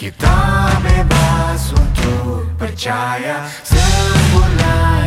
Kita bebas untuk percaya. Sempurna